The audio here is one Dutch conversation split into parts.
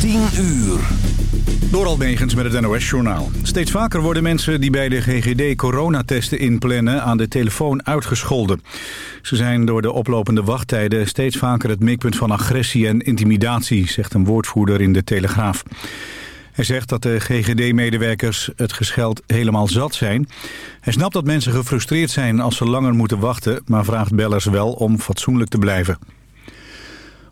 10 uur. Door Almegens met het NOS-journaal. Steeds vaker worden mensen die bij de GGD coronatesten inplannen aan de telefoon uitgescholden. Ze zijn door de oplopende wachttijden steeds vaker het mikpunt van agressie en intimidatie, zegt een woordvoerder in de Telegraaf. Hij zegt dat de GGD-medewerkers het gescheld helemaal zat zijn. Hij snapt dat mensen gefrustreerd zijn als ze langer moeten wachten... maar vraagt bellers wel om fatsoenlijk te blijven.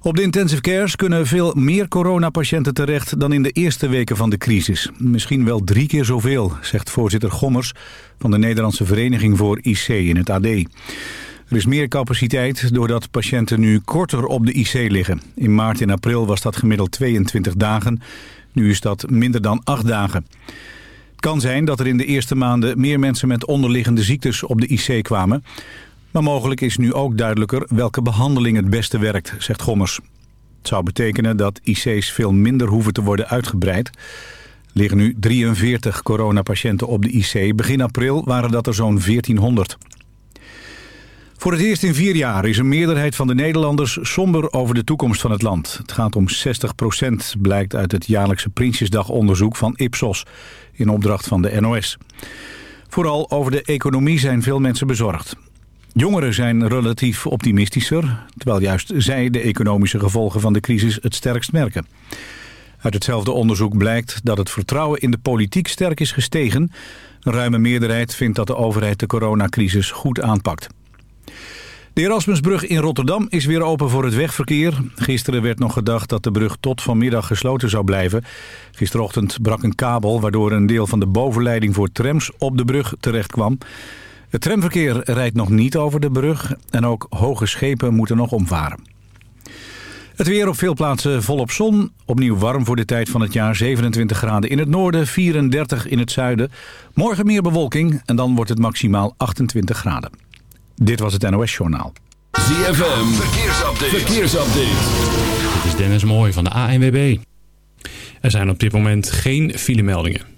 Op de intensive cares kunnen veel meer coronapatiënten terecht dan in de eerste weken van de crisis. Misschien wel drie keer zoveel, zegt voorzitter Gommers van de Nederlandse Vereniging voor IC in het AD. Er is meer capaciteit doordat patiënten nu korter op de IC liggen. In maart en april was dat gemiddeld 22 dagen. Nu is dat minder dan 8 dagen. Het kan zijn dat er in de eerste maanden meer mensen met onderliggende ziektes op de IC kwamen. Maar mogelijk is nu ook duidelijker welke behandeling het beste werkt, zegt Gommers. Het zou betekenen dat IC's veel minder hoeven te worden uitgebreid. Er liggen nu 43 coronapatiënten op de IC. Begin april waren dat er zo'n 1400. Voor het eerst in vier jaar is een meerderheid van de Nederlanders somber over de toekomst van het land. Het gaat om 60 procent, blijkt uit het jaarlijkse Prinsjesdagonderzoek van Ipsos in opdracht van de NOS. Vooral over de economie zijn veel mensen bezorgd. Jongeren zijn relatief optimistischer, terwijl juist zij de economische gevolgen van de crisis het sterkst merken. Uit hetzelfde onderzoek blijkt dat het vertrouwen in de politiek sterk is gestegen. Een ruime meerderheid vindt dat de overheid de coronacrisis goed aanpakt. De Erasmusbrug in Rotterdam is weer open voor het wegverkeer. Gisteren werd nog gedacht dat de brug tot vanmiddag gesloten zou blijven. Gisterochtend brak een kabel waardoor een deel van de bovenleiding voor trams op de brug terecht kwam. Het tramverkeer rijdt nog niet over de brug en ook hoge schepen moeten nog omvaren. Het weer op veel plaatsen volop zon. Opnieuw warm voor de tijd van het jaar. 27 graden in het noorden, 34 in het zuiden. Morgen meer bewolking en dan wordt het maximaal 28 graden. Dit was het NOS Journaal. ZFM, verkeersupdate. verkeersupdate. Dit is Dennis Mooij van de ANWB. Er zijn op dit moment geen filemeldingen.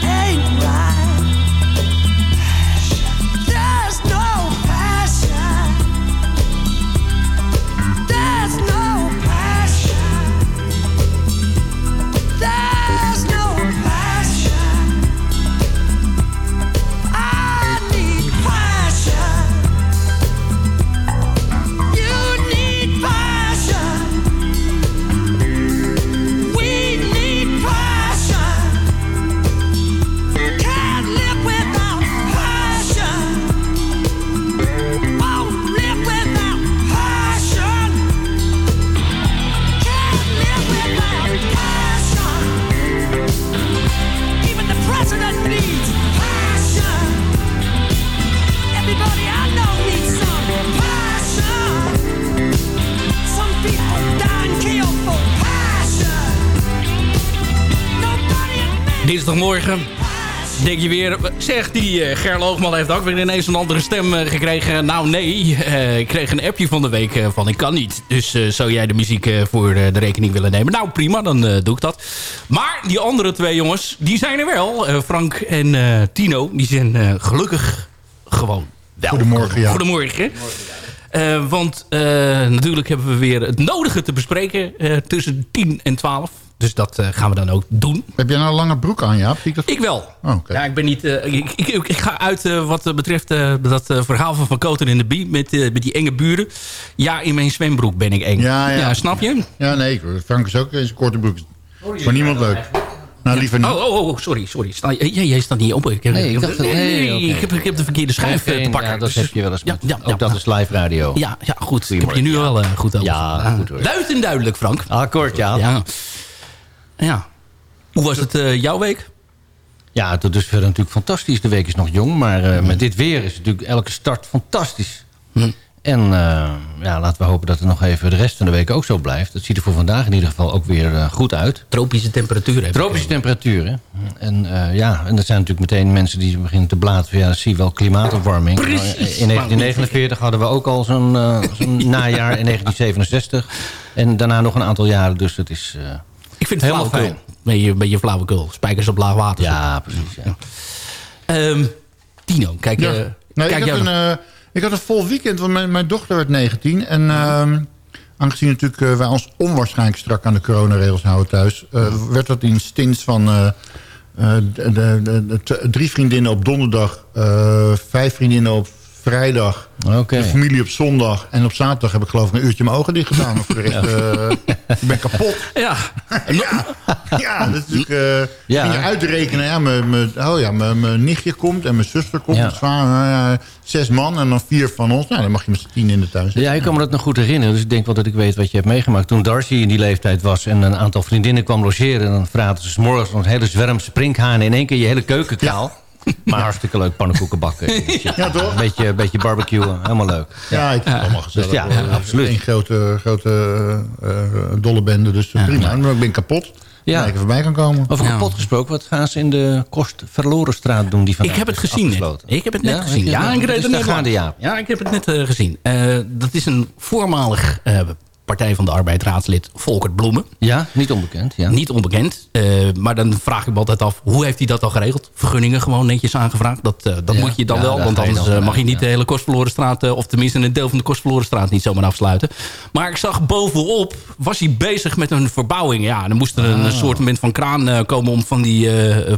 Hey. Dinsdagmorgen. Denk je weer, zeg, die uh, Gerloogman heeft ook weer ineens een andere stem eh, gekregen. Nou nee, eh, ik kreeg een appje van de week eh, van ik kan niet. Dus eh, zou jij de muziek eh, voor eh, de rekening willen nemen? Nou prima, dan eh, doe ik dat. Maar die andere twee jongens, die zijn er wel. Eh, Frank en eh, Tino, die zijn eh, gelukkig gewoon wel. Goedemorgen, ja. Goedemorgen. Eh, want eh, natuurlijk hebben we weer het nodige te bespreken eh, tussen 10 en 12. Dus dat eh, gaan we dan ook doen. Heb jij nou een lange broek aan, Jaap? Ik dat Ik wel. Oh, oké. Ja, ik ben niet. eh, ik, ik, ik ga uit eh, wat betreft eh, dat verhaal van Van Koten in de Bie met, eh, met die enge buren. Ja, in mijn zwembroek ben ik eng. Ja, ja. snap je? Ja, nee, ik- Frank is ook in zijn korte broek. Maar niemand leuk. Nou, liever niet. Oh, oh, oh, sorry, sorry. Sta, jij, jij staat niet op. Ik, heb- Nee, ik dacht nee, ik, heb, ik heb de verkeerde schijf te pakken. Ja, dat Dus- heb je wel eens. Ja, met- ja, ook ja, dat is live radio. Ja, ja, goed. Ik heb je nu wel goed over. Ja, goed hoor. Luid en duidelijk, Frank. Akkoord, ja. Ja. Ja. Hoe was het eh, jouw week? Ja, tot dusver natuurlijk fantastisch. De week is nog jong, maar eh, met dit weer is natuurlijk elke start fantastisch. Hm. En eh, ja, laten we hopen dat het nog even de rest van de week ook zo blijft. Het ziet er voor vandaag in ieder geval ook weer goed uit. Tropische temperaturen. Tropische temperaturen. En ja, en er zijn natuurlijk meteen mensen die beginnen te blaten. van, Ja, zie wel klimaatopwarming. In 1949 hadden we ook al zo'n najaar in 1967. En daarna nog een aantal jaren. Dus het is... Ik vind het Helemaal flauwekul. fijn. Beetje, een beetje flauwekul. Spijkers op laag water. ja, precies. Ja. Ehm, Tino, kijk, Ja. eh, Nee, kijk ik, had een, eh, ik had een vol weekend, want mijn, mijn dochter werd 19. En ehm, aangezien natuurlijk eh, wij ons onwaarschijnlijk strak aan de coronaregels houden thuis... eh, werd dat in stints van eh, eh, de, de, de- de t- drie vriendinnen op donderdag... eh, vijf vriendinnen op vrijdag... Oké. De familie op zondag. En op zaterdag heb ik geloof ik een uurtje mijn ogen dicht gedaan. De rest, eh, ik ben kapot. Ja, Ja, ja dat is natuurlijk... eh Ja. Ging je uitrekenen, ja, mijn, mijn, oh ja, mijn, mijn nichtje komt en mijn zuster komt. Ja. Ja, zes man en dan vier van ons. Nou, dan mag je met z'n tien in de tuin zitten. Ja, ik kan me dat nog goed herinneren. Dus ik denk wel dat ik weet wat je hebt meegemaakt. Toen Darcy in die leeftijd was en een aantal vriendinnen kwam logeren... dan vraten ze 's morgens een hele zwerm sprinkhanen... in één keer je hele keuken kaal. Maar hartstikke leuk, pannenkoeken bakken. Ja, toch? Een beetje, een beetje barbecuen, helemaal leuk. Ja, ik vind het allemaal gezellig. Dus ja, hoor. ja, absoluut. Eén grote, grote eh, dolle bende, dus prima. Maar ik ben kapot. Ja. Ja. ik er voorbij kan komen. Over Ja. kapot gesproken, wat gaan ze in de Kost Verlorenstraat doen? Die ik heb het is gezien net. Ik heb het net Ja, gezien. Ja, ik er daar net gaande, ja. Ja, ik heb het net eh, gezien. Eh, dat is een voormalig eh, Partij van de Arbeid raadslid Volkert Bloemen. Ja, niet onbekend. Ja. Niet onbekend. Eh, maar dan vraag ik me altijd af, hoe heeft hij dat al geregeld? Vergunningen gewoon netjes aangevraagd. Dat, eh, dat Ja. moet je dan Ja, wel. Want anders dan eh, mag je niet de hele Kostverlorenstraat... of tenminste een deel van de Kostverlorenstraat niet zomaar afsluiten. Maar ik zag bovenop, was hij bezig met een verbouwing. Ja, dan moest er een Ah. soort van kraan komen... om van die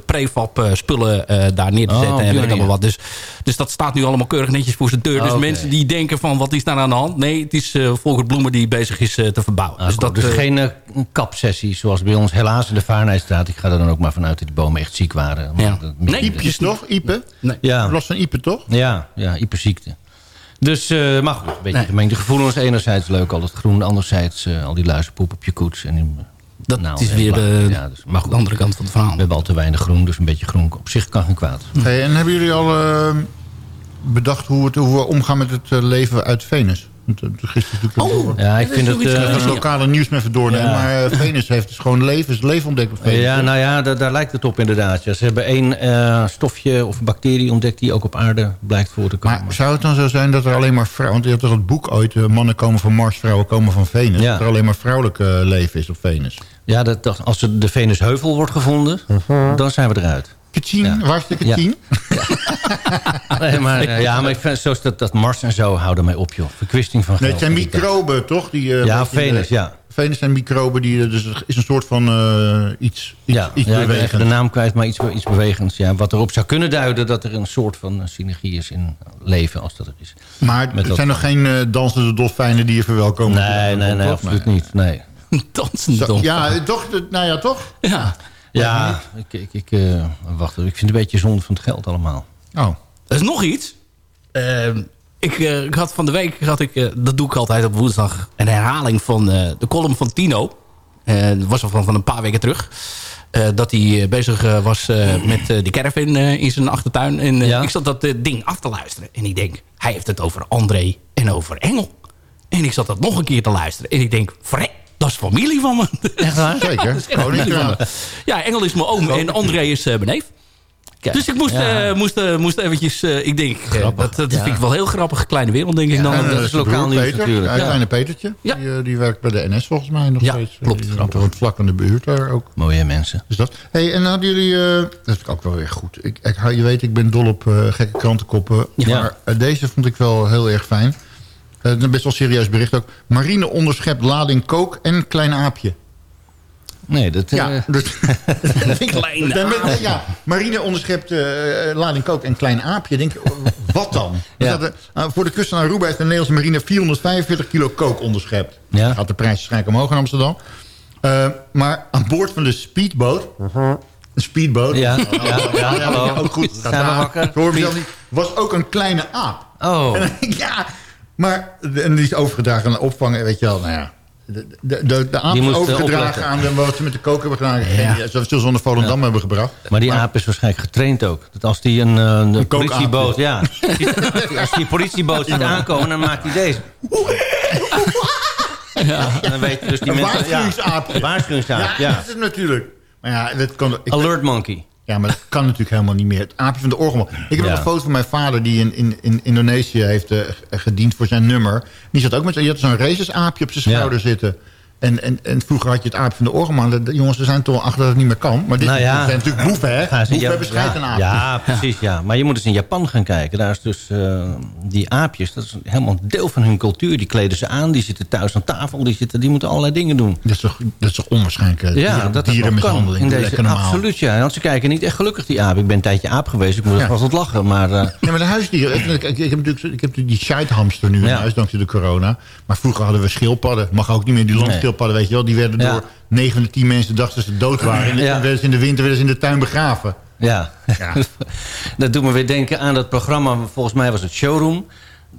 prefab spullen daar neer te Oh, zetten. en weet ik manier. allemaal wat. Dus, dus dat staat nu allemaal keurig netjes voor zijn deur. Dus Oké. mensen die denken van, wat is daar aan de hand? Nee, het is Volkert Bloemen die bezig is eh, te verbouwen. Ah, dus, dus eh, geen eh, kapsessie zoals bij ons helaas in de Vaarnijstraat. Ik ga er dan ook maar vanuit dat die bomen echt ziek waren. Ja. dat- Nee, Iepjes toch? Ipe? Nee. Ja, Last van Ipe toch? ja, ja hyperziekte. Dus, eh maar goed, een beetje Nee. gemengde gevoelens. Enerzijds leuk, al het groen. Anderzijds eh, al die luizenpoep op je koets. En, in- Dat nou, is weer de, Ja, dus, maar goed, de andere kant van het verhaal. we hebben al te weinig groen. Dus een beetje groen op zich kan geen kwaad. Hey, en hebben jullie al bedacht hoe, het, hoe we omgaan met het leven uit Venus? Eh, Gisteren natuurlijk... Oh, Ja, ik dat vind is het... eh, het lokale nieuws met even doornemen. Ja. Maar eh, Venus heeft dus gewoon leven, leven ontdekt op Venus. Ja, nou ja, daar, daar lijkt het op inderdaad. Ja, ze hebben één eh, stofje of bacterie ontdekt die ook op aarde blijkt voor te komen. Maar zou het dan zo zijn dat er alleen maar vrouwen... Want je hebt toch het boek ooit... mannen komen van Mars, vrouwen komen van Venus. Ja. Dat er alleen maar vrouwelijk leven is op Venus. Ja, dat, als er de Venusheuvel wordt gevonden, dan zijn we eruit. Ketien, Ja. de Ja. Nee, maar, eh, ja, maar ik vind, zoals dat, dat Mars en zo houden mij op, joh. Verkwisting van Nee, geld. het zijn microben, toch? Die, eh, Ja, de- Venus, ja. Venus zijn microben, die, eh, dus is een soort van eh, iets, iets, Ja, iets ja ik ben de naam kwijt, maar iets, iets bewegends. Ja, wat erop zou kunnen duiden dat er een soort van synergie is in leven, als dat er is. Maar Met er zijn nog geen dansende dolfijnen die je verwelkomen. Nee, nee, nee, absoluut niet. Nee. Dansend Zo, dom. ja, toch, nou ja, toch? Ja. Ja, ik, ik, ik, eh, wacht, even, ik vind het een beetje zonde van het geld allemaal. Oh. Er is nog iets. Ehm, ik, eh, ik had van de week, had ik, eh, dat doe ik altijd op woensdag, een herhaling van eh, de column van Tino. Eh, dat was al van, van een paar weken terug. Eh, dat hij bezig was eh, met eh, die caravan in zijn achtertuin. En Ja. ik zat dat ding af te luisteren. En ik denk, hij heeft het over André en over Engel. En ik zat dat nog een keer te luisteren. En ik denk, vrek, dat is familie van me. Echt waar? Zeker. Dat is echt Koning, familie van ja. me. Ja, Engel is mijn oom en André is eh, mijn neef. Kijk, Dus ik moest, ja. eh, moest, eh, moest eventjes... eh, ik denk, dat, dat Ja. vind ik wel heel grappig. Kleine wereld, denk ik dan. En, dat is lokaal nieuws Peter, natuurlijk. Ja, Ja. kleine Petertje. Ja. Die, die werkt bij de NS volgens mij nog Ja, steeds. klopt. Die woont vlak aan de buurt daar ook. Mooie mensen. Dus dat. Hey, en hadden jullie... eh, dat vind ik ook wel weer goed. Ik, ik, je weet, ik ben dol op eh, gekke krantenkoppen. Ja. Maar deze vond ik wel heel erg fijn. Eh, een best wel serieus bericht ook. Marine onderschept lading kook en klein aapje. Nee, dat... eh, Ja, dus, Klein Nee, maar- ja, marine onderschept eh, lading kook en klein aapje. Denk, je, wat dan? Ja. Dat voor de kust van Aruba heeft de Nederlandse marine 445 kilo kook onderschept. Ja. Gaat de prijs waarschijnlijk omhoog in Amsterdam. Eh, maar aan boord van de speedboot... Een speedboot. Ja, ja, ja, ja, ook goed. Zijn we wakker? Ik hoor mezelf niet. Was ook een kleine aap. Oh, ja, maar en die is overgedragen aan de opvang. Weet je wel, nou ja. De, de, de, de aap is eh, overgedragen aan de, wat ze met de kook hebben gedaan. Ja. Zoals ze naar Volendam hebben gebracht. maar die aap is waarschijnlijk getraind ook. Dat als die een, eh, een politieboot... Ja, als die politieboot ziet aankomen, dan maakt hij deze. Ja, dan weet je dus die Een mensen... waarschuwingsaapje. Ja, waarschuwingsaap, Ja, ja. dat is het natuurlijk. Maar ja, dat kan, ik, Alert monkey. Ja, maar dat kan natuurlijk helemaal niet meer. Het aapje van de orgel. Ik heb Ja. nog een foto van mijn vader die in, in, in Indonesië heeft eh, gediend voor zijn nummer. Die zat ook met die had zo'n racesaapje op zijn Ja. schouder zitten. En, en, en vroeger had je het aapje van de de jongens, er zijn toch wel achter dat het niet meer kan. Maar dit Nou ja. zijn natuurlijk boeven, hè? Ze Boeven Ja- hebben scheid ja, aapjes. Ja, precies, ja. Maar je moet eens in Japan gaan kijken. Daar is dus eh, die aapjes, dat is helemaal een deel van hun cultuur. Die kleden ze aan, die zitten thuis aan tafel, die, zitten, die moeten allerlei dingen doen. Dat is toch, dat is toch onwaarschijnlijk? eh, Ja, dat dierenmishandeling. In deze, normaal. absoluut, ja. Want ze kijken niet echt gelukkig, die aap. Ik ben een tijdje aap geweest, ik moet Ja. vast wat lachen. Maar eh, Ja, maar de huisdieren. Ik, ik, ik heb natuurlijk ik heb die scheidhamster nu in huis, dankzij de corona. Maar vroeger hadden we schildpadden. Mag ook niet meer. Die weet je wel. Die werden door 9 van de 10 mensen dachten dat ze dood waren. En dan werden ze in de winter werden ze in de tuin begraven. ja. Ja. dat doet me weer denken aan dat programma, volgens mij was het Showroom.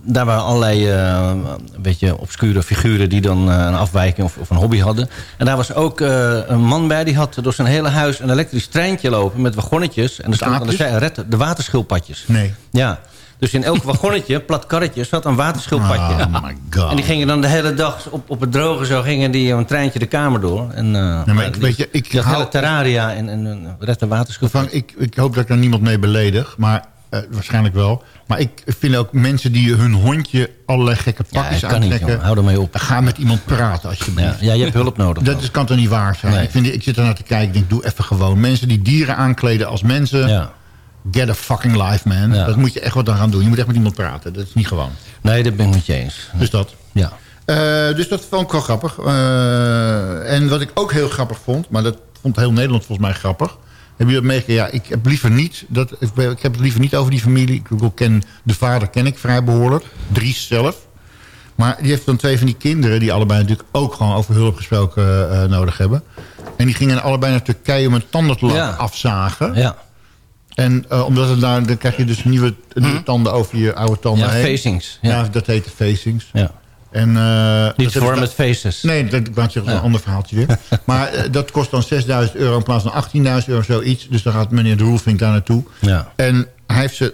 Daar waren allerlei eh, een beetje obscure figuren die dan eh, een afwijking of, of een hobby hadden. En daar was ook eh, een man bij, die had door zijn hele huis een elektrisch treintje lopen met wagonnetjes. En er stond aan de de waterschildpadjes. Nee. Ja, dus in elk wagonnetje, plat karretje, zat een waterschildpadje. Oh my god. En die gingen dan de hele dag op, op het droge zo gingen die een treintje de kamer door. En, uh, maar ik- weet je, ik hele terraria en, en een red de waterschildpadje. Ik, ik hoop dat ik daar niemand mee beledig. Maar eh, waarschijnlijk wel. Maar ik vind ook mensen die hun hondje allerlei gekke Ja, pakjes dat kan niet. Hou ermee op. Ga met iemand praten alsjeblieft. Ja, ja, je hebt hulp nodig. Dat is, kan toch niet waar zijn? Nee. Ik, vind, ik zit er naar te kijken. Ik denk, doe even gewoon. Mensen die dieren aankleden als mensen. ja. Get a fucking life, man. Ja. Dat moet je echt wat aan gaan doen. Je moet echt met iemand praten. Dat is niet gewoon. Nee, dat ben ik met je eens. Dus dat. Ja. Eh, dus dat vond ik wel grappig. Eh, en wat ik ook heel grappig vond... maar dat vond heel Nederland volgens mij grappig... Heb je dat meegekregen? Ja, ik heb liever niet... Dat, ik, heb het liever niet over die familie. Ik ken, de vader ken ik vrij behoorlijk. Dries zelf. Maar die heeft dan twee van die kinderen... die allebei natuurlijk ook gewoon over hulp gesproken eh, nodig hebben. En die gingen allebei naar Turkije om een tanden te laten Ja. afzagen. Ja, En eh, omdat het daar, dan krijg je dus nieuwe, nieuwe tanden over je oude tanden ja heen. facings. Ja. Ja. dat heet de facings. Ja. En, dat Niet voor met faces. Nee, dat, ik wou zeggen, dat is Ja. een ander verhaaltje weer. maar eh, dat kost dan 6.000 euro in plaats van 18.000 euro, zoiets. Dus dan gaat meneer de Roelvink daar naartoe. Ja. En hij heeft ze,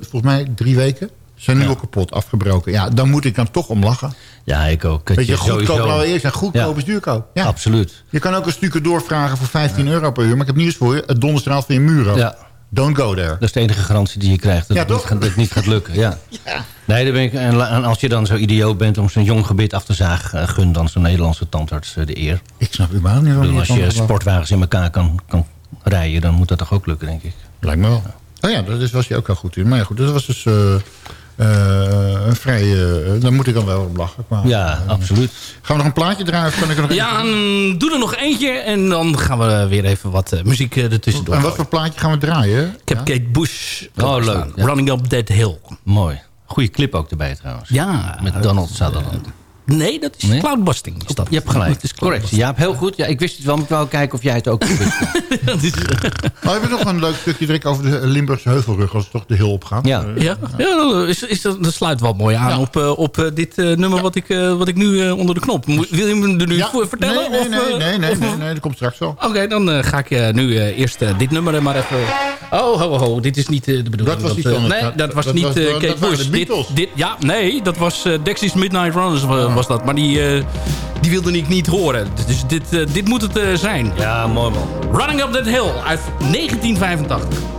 volgens mij drie weken, zijn nu Ja. al kapot, afgebroken. Ja, dan moet ik dan toch om lachen. Ja, ik ook. Weet je, goedkoop, nou eerst zijn goedkoop Ja. is duurkoop. Ja. Absoluut. Je kan ook een stukje doorvragen voor 15 euro per uur. Maar ik heb nieuws voor je. Het donderstraalt van je muur af. Ja. Don't go there. Dat is de enige garantie die je krijgt. Dat, Ja, het, niet gaat, dat het niet gaat lukken. Ja. Nee, daar ben ik, en, als je dan zo idioot bent om zo'n jong gebit af te zagen... eh, gun dan zo'n Nederlandse tandarts eh, de eer. Ik snap überhaupt niet waarom bedoel, je als je sportwagens in elkaar kan, kan rijden... dan moet dat toch ook lukken, denk ik. Lijkt me wel. Oh ja, dat was je ook al goed in. Maar ja, goed, dat was dus eh, vrij... eh, daar moet ik dan wel op lachen. Maar, Ja, eh, absoluut. Gaan we nog een plaatje draaien of kan ik er nog Ja, doe er nog eentje en dan gaan we weer even wat eh, muziek eh, ertussendoor En wat voor plaatje gaan we draaien? Ik heb Ja? Kate Bush Oh, leuk. Running Up That Hill. Mooi. Goeie clip ook erbij trouwens. Ja. Met Donald Sutherland. Nee, dat is Nee? cloudbusting. Is dat. Je hebt gelijk. Dat is Correct. Ja, heel goed. Ja, ik wist het wel, maar ik wou kijken of jij het ook wist. Dat is- Oh, hebben we nog een leuk stukje direct over de Limburgse heuvelrug... als het toch de heel op gaat? Ja. Eh, Ja, ja is, is, dat dat sluit wel mooi aan Ja. op, eh, op eh, dit eh, nummer wat ik, eh, wat ik nu eh, onder de knop. Wil je me er nu ja. voor vertellen? Nee, nee, of, nee, nee, nee, of- nee, nee, dat komt straks wel. Oké, dan ga ik eh, nu eh, eerst dit nummer er maar even... Oh, ho, ho, dit is niet de bedoeling. Dat was iets eh, anders. Nee, Dat- dat was dat niet was- eh, dat Kate waren Bush. de Dit, Beatles. dit, ja, nee, dat was eh, Dexys Midnight Runners was dat. Maar die, eh, die wilde ik niet horen. Dus dit, eh, dit moet het eh, zijn. Ja, mooi man. Running Up That Hill uit 1985.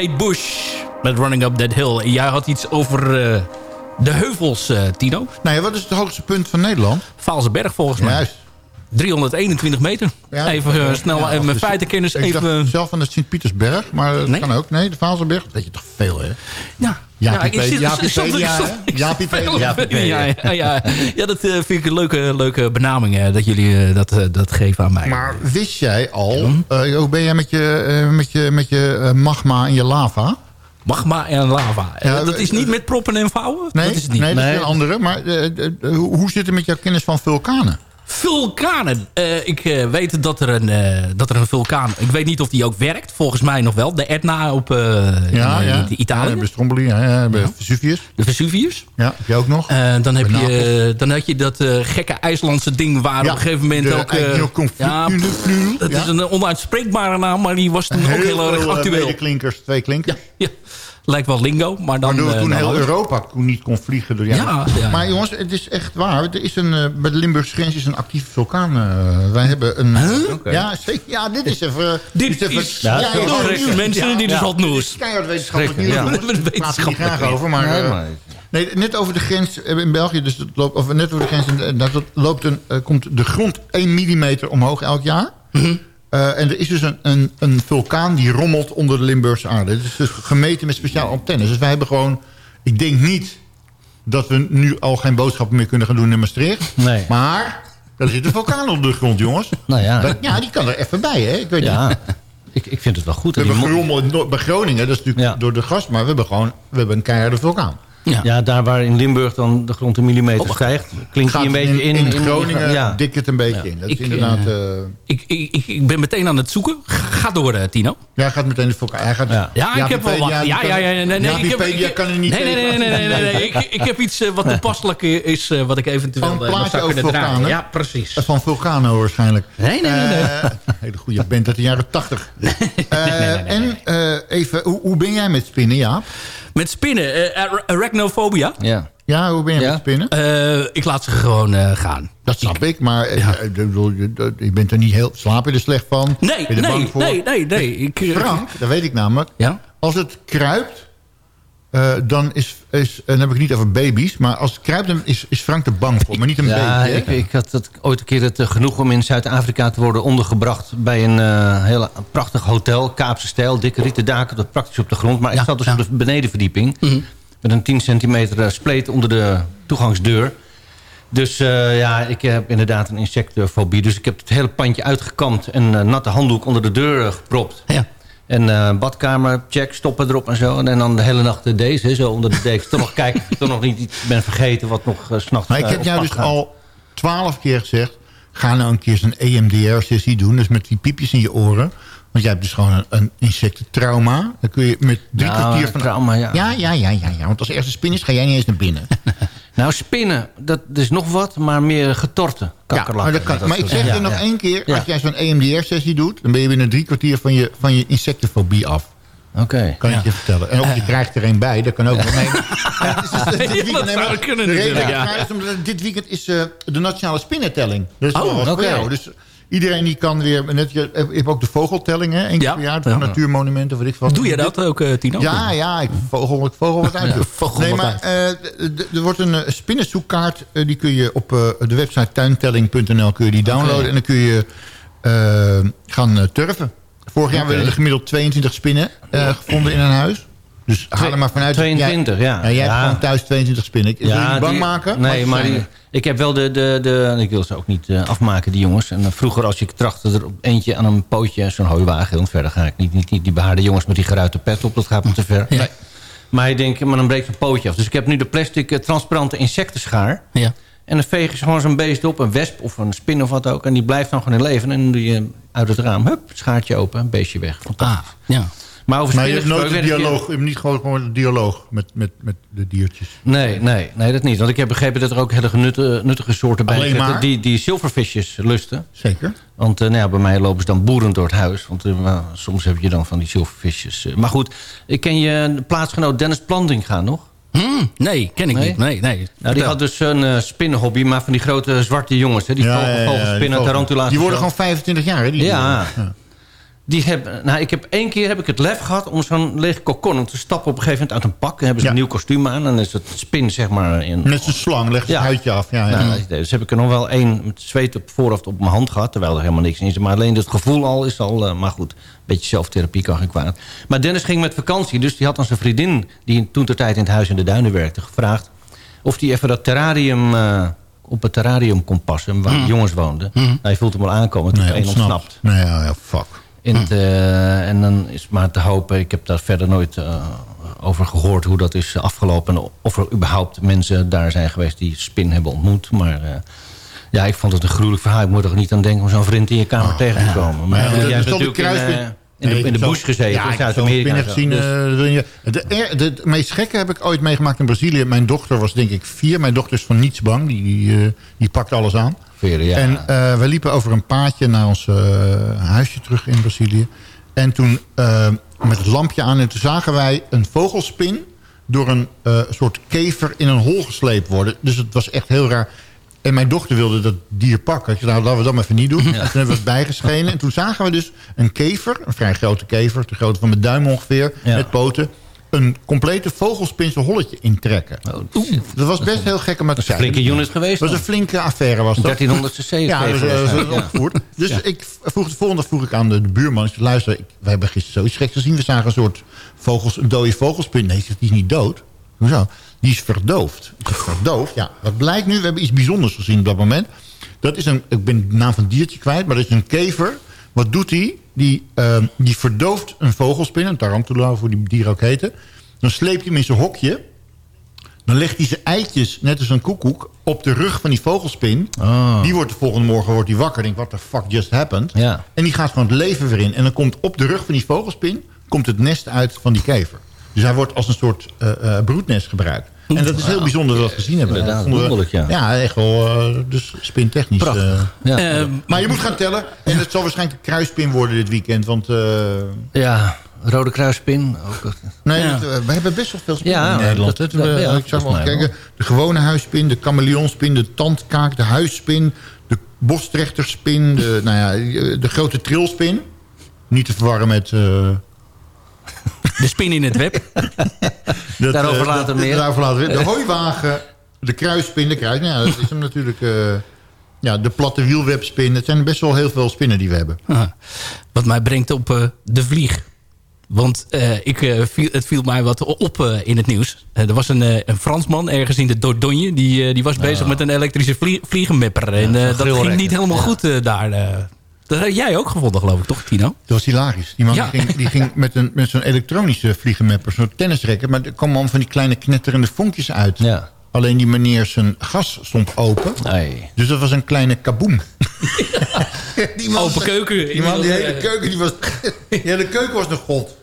Kate Bush met Running Up That Hill. Jij had iets over eh, de heuvels, eh, Tino. Nou ja, wat is het hoogste punt van Nederland? Vaalsenberg volgens mij. Juist. 321 meter. Ja, even eh, snel ja, even mijn de- feitenkennis Ik even... zelf van de Sint-Pietersberg, maar dat Nee? kan ook. Nee, de Vaalselberg. Dat weet je toch veel, hè? Ja, Ja, dat eh, vind ik een leuke, leuke benaming eh, dat jullie eh, dat, dat geven aan mij. Maar wist jij al, eh, hoe ben jij met je, eh, met je, met je magma en je lava? Magma en lava. Ja, dat is niet met proppen en vouwen? Nee, dat is het niet. nee, dat is een andere. Maar hoe hoe zit het met jouw kennis van vulkanen? Vulkanen. Eh, ik eh, weet dat er, een, eh, dat er een vulkaan... Ik weet niet of die ook werkt. Volgens mij nog wel. De Etna op Ja, in, ja. Italië. Ja, bij Stromboli, ja, ja, bij Vesuvius. de Vesuvius. Ja, heb je ook nog? Dan, heb je, dan had je dat gekke IJslandse ding... waar op een gegeven moment de ook... ja, dat is een onuitspreekbare naam... maar die was toen ook heel erg actueel. medeklinkers, twee klinkers. Ja, lijkt wel lingo, maar dan... Waardoor eh, toen heel. Europa niet kon vliegen. Door Ja, ja. Maar jongens, het is echt waar. Er is een, eh, bij de Limburgse grens is een actieve vulkaan. eh, wij hebben een... Ja, zeker. ja, dit is even... Dit even is Ja, nieuws. nieuws, mensen. Dit is Ja. hot nieuws. Keihard wetenschappelijk nieuws. Ja. Ik er niet wetenschappelijk graag over, maar... Nee, maar- Nee, net over de grens in België, dus dat loopt, of net over de grens, dat loopt een, komt de grond 1 mm omhoog elk jaar. Eh, en er is dus een, een, een vulkaan die rommelt onder de Limburgse aarde. Het is dus gemeten met speciale antennes. Dus wij hebben gewoon, ik denk niet dat we nu al geen boodschappen meer kunnen gaan doen in Maastricht. Nee. Maar er zit een vulkaan onder de grond, jongens. Nou ja. Dat- ja, die kan er even bij, hè? Ik weet niet. Ja, ik, ik vind het wel goed. We dat hebben Noord- bij Groningen, dat is natuurlijk Ja. door de gas, maar we hebben gewoon we hebben een keiharde vulkaan. Ja. Ja, daar waar in Limburg dan de grond een millimeter stijgt... klinkt die een beetje in... in, Groningen ja. dik het een beetje in. Dat is Ik, inderdaad... eh, Ik, ik, ik, ik ben meteen aan het zoeken. Ga door, eh, Tino. ja, hij gaat meteen de vulkaan. Hij gaat, Ja. Ja, ik heb wel wat. Ja, ja, ja. Nee, nee, ik heb, kan er niet nee, nee, nee, nee, nee, nee, nee. Ik, ik heb iets wat toepasselijk is, wat ik eventueel nog plaatje zou over kunnen draaien. vulkanen? Ja, precies. Van Vulcano waarschijnlijk. Nee, nee, nee. nee. Hele goede band uit de jaren tachtig. En even, hoe, hoe ben jij met spinnen, ja? Met spinnen, eh, ar- arachnofobia. Ja. Ja, hoe ben je Ja. met spinnen? Eh, ik laat ze gewoon eh, gaan. Dat snap ik, maar ik bedoel, je, bent er niet heel... Slaap je er slecht van? Nee, Ben je er bang nee, voor? nee, nee, nee. Ik, Frank, dat weet ik namelijk. Ja? Als het kruipt, eh, dan is, is... Dan heb ik het niet over baby's, maar als het kruipt, dan is, is Frank er bang voor. Maar niet een Ja, beetje. ik, ik had het ooit een keer het eh, genoeg om in Zuid-Afrika te worden ondergebracht... bij een eh, heel prachtig hotel, Kaapse stijl, dikke rieten daken... dat praktisch op de grond. Maar ik Ja, zat dus ja. op de benedenverdieping... met een 10 centimeter eh, spleet onder de toegangsdeur. Dus eh, ja, ik heb inderdaad een insectenfobie. Dus ik heb het hele pandje uitgekamd... en een natte handdoek onder de deur eh, gepropt. Ja. En eh, badkamer, check, stoppen erop en zo. En dan de hele nacht eh, deze, zo onder de dekens. toch nog kijken of ik toch nog niet iets ben vergeten... wat nog uh, s'nachts Maar ik heb jou dus al twaalf keer gezegd... ga nou een keer zo'n EMDR-sessie doen. Dus met die piepjes in je oren. Want jij hebt dus gewoon een, een insectentrauma. Dan kun je met drie kwartier van... trauma, ja. Ja, ja, ja, ja, ja. Want als er een spin is, ga jij niet eens naar binnen. Nou, spinnen, dat is nog wat, maar meer getorten. Ja, Kakkerlakken. maar, dat kan, dat maar ik zeg dingen. er nog Ja, één keer... Ja. als jij zo'n EMDR-sessie doet... dan ben je binnen drie kwartier van je, van je insectenfobie af. Oké. Kan ik je vertellen. En of je krijgt er een bij, dat kan ook. wel. Nee, het is dus dit Ja, weekend- dat nee, zou maar kunnen de reden dat ja. dit weekend is eh, de nationale spinnentelling. Dus Oh, oké. Dus iedereen die kan weer... Net, je hebt ook de vogeltelling, hè? Eén keer per jaar. Natuurmonumenten, ik wat. Doe je dat ook, eh, Tino? Ja, ja, ik vogel, ik vogel wat uit. Vogel nee, maar eh, er wordt een eh, spinnenzoekkaart. die kun je op de website tuintelling.nl kun je die downloaden. En dan kun je gaan turven. Vorig jaar werden er gemiddeld 22 spinnen gevonden in een huis. Dus haal er maar vanuit. dat jij- 22, ja. jij Ja. hebt gewoon thuis 22 spinnen. Ik wil je bang maken? Nee, maar die- ik heb wel de, de, de... Ik wil ze ook niet eh, afmaken, die jongens. En eh, vroeger, als ik trachtte er op eentje aan een pootje... zo'n hooiwagen, want verder ga ik niet, niet, niet. Die behaarde jongens met die geruite pet op, dat gaat me te ver. Ja. Maar ik denk, maar dan breekt een pootje af. Dus ik heb nu de plastic eh, transparante insectenschaar. Ja. En dan veeg je gewoon zo'n beest op, een wesp of een spin of wat ook. En die blijft dan gewoon in leven. En dan doe je uit het raam, hup, schaartje open, beestje weg. Fantastisch. Ah, ja. Maar over Maar je hebt nooit een dialoog. Je hebt niet gewoon, gewoon een dialoog met, met, met de diertjes. Nee, nee, nee, dat niet. Want ik heb begrepen dat er ook hele nuttige, nuttige soorten bij zitten... maar? Die, die zilvervisjes lusten. Zeker. Want eh, nou ja, bij mij lopen ze dan boerend door het huis. Want eh, soms heb je dan van die zilvervisjes. eh. Maar goed, ik ken je plaatsgenoot Dennis Planting gaan nog. Hmm, nee, ken ik Nee? niet. Nee, nee. Nou, die had dus een eh, spinnenhobby, maar van die grote zwarte jongens. Hè, die Ja, vogel, ja, ja, vogelspinnen, die tarantula's. Worden gewoon 25 jaar, hè? Die Ja. Die hebben, nou, ik heb één keer heb ik het lef gehad om zo'n lege kokon... om te stappen op een gegeven moment uit een pak. Dan hebben ze Ja. een nieuw kostuum aan. En dan is het spin zeg maar... In, Net zo'n slang, leg het Ja. huidje af. Ja, ja. Nou, dus heb ik er nog wel één met zweet op voorhoofd op mijn hand gehad... terwijl er helemaal niks in zit. Maar alleen het gevoel al is al... eh, maar goed, een beetje zelftherapie kan geen kwaad. Maar Dennis ging met vakantie, dus die had aan zijn vriendin... die toen ter tijd in het huis in de duinen werkte, gevraagd... of die even dat terrarium... eh, op het terrarium kon passen, waar de jongens woonden. Nou, hij voelt hem al aankomen, toen Nee, er één ontsnapt. ontsnapt. Nee, ja, ja, fuck. In het, eh, en dan is maar te hopen, ik heb daar verder nooit eh, over gehoord hoe dat is afgelopen. En of er überhaupt mensen daar zijn geweest die Spin hebben ontmoet. Maar eh, ja, ik vond het een gruwelijk verhaal. Ik moet er niet aan denken om zo'n vriend in je kamer tegen te komen. Maar Ja, jij is in, de, in de bush gezeten, Ja, in Zuid-Amerika. gezien. Dus- eh, je- de, de, het meest gekke heb ik ooit meegemaakt in Brazilië. Mijn dochter was denk ik vier. Mijn dochter is van niets bang. Die, die, eh, die pakt alles aan. Veren, ja. En eh, we liepen over een paadje naar ons huisje terug in Brazilië. En toen met het lampje aan. En toen zagen wij een vogelspin door een soort kever in een hol gesleept worden. Dus het was echt heel raar. En mijn dochter wilde dat dier pakken. Ik zei, nou, laten we dat maar even niet doen. En toen hebben we het bijgeschenen. En toen zagen we dus een kever, een vrij grote kever... de grootte van mijn duim ongeveer, Ja. met poten... een complete vogelspin zijn holletje intrekken. Oh. Dat was best heel gek om uit te Dat is een flinke unit geweest Dat was een flinke affaire, was dat. 1300 cc. Ja, dat ja. opgevoerd. Dus ik vroeg, de volgende vroeg ik aan de, de buurman. Ik zei, luister, ik, we hebben gisteren zoiets geks gezien. We zagen een soort vogels, een dode vogelspin. Nee, die is niet dood. Hoezo? Die is verdoofd. Verdoofd? Ja, wat blijkt nu? We hebben iets bijzonders gezien op dat moment. Dat is een, ik ben de naam van het diertje kwijt, maar dat is een kever. Wat doet hij? Die, ehm, die verdooft een vogelspin, een tarantula, hoe die dieren ook heten. Dan sleept hij hem in zijn hokje. Dan legt hij zijn eitjes, net als een koekoek, op de rug van die vogelspin. Ah. Die wordt de volgende morgen wordt die wakker. Denkt, what the fuck just happened? Ja. En die gaat gewoon het leven weer in. En dan komt op de rug van die vogelspin... komt het nest uit van die kever. Dus hij wordt als een soort eh, eh, broednest gebruikt. En dat is heel bijzonder dat we dat gezien hebben. Inderdaad, wonderlijk, ja. Ja, echt wel. eh, dus spintechnisch. Prachtig. eh. Ja. Eh, maar je moet gaan tellen. En het zal waarschijnlijk de kruispin worden dit weekend. Want eh, ja, Rode Kruispin. Ook, nee, Ja. dat, we hebben best wel veel spinnen Ja, in Nederland. dat- ja, ik zou wel kijken. De gewone huisspin, de chameleonspin, de tandkaak, de huisspin... de bostrechterspin, de, nou ja, de grote trilspin. Niet te verwarren met... de spin in het web. Dat, Daarover eh, later dat- meer. Daarover later. De hooiwagen, de kruisspin, de kruis. Nou ja, dat is hem natuurlijk... eh, ja, de platte wielwebspin. Het zijn best wel heel veel spinnen die we hebben. Ah, Wat mij brengt op eh, de vlieg. Want ik, viel, het viel mij wat op in het nieuws. Er was een, een Fransman ergens in de Dordogne. Die, die was bezig met een elektrische vlie vliegenmapper. En dat ging niet helemaal Ja. goed daar. Dat heb jij ook gevonden, geloof ik, toch, Tino? Dat was hilarisch. Die man Ja. die ging, die ging met, een, met zo'n elektronische vliegenmapper, zo'n tennisrekker. Maar er kwamen allemaal van die kleine knetterende vonkjes uit. Ja. Alleen die meneer zijn gas stond open. Nee. Dus dat was een kleine kaboom. die man, Open keuken. Die man, die hele keuken, die was... Die hele keuken was nog god.